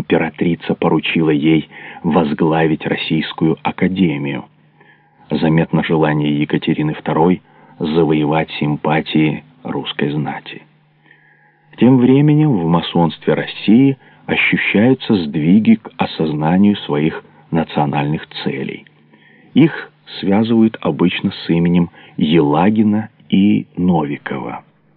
императрица поручила ей возглавить Российскую Академию. Заметно желание Екатерины II завоевать симпатии русской знати. Тем временем в масонстве России ощущаются сдвиги к осознанию своих национальных целей. Их связывают обычно с именем Елагина и Новикова.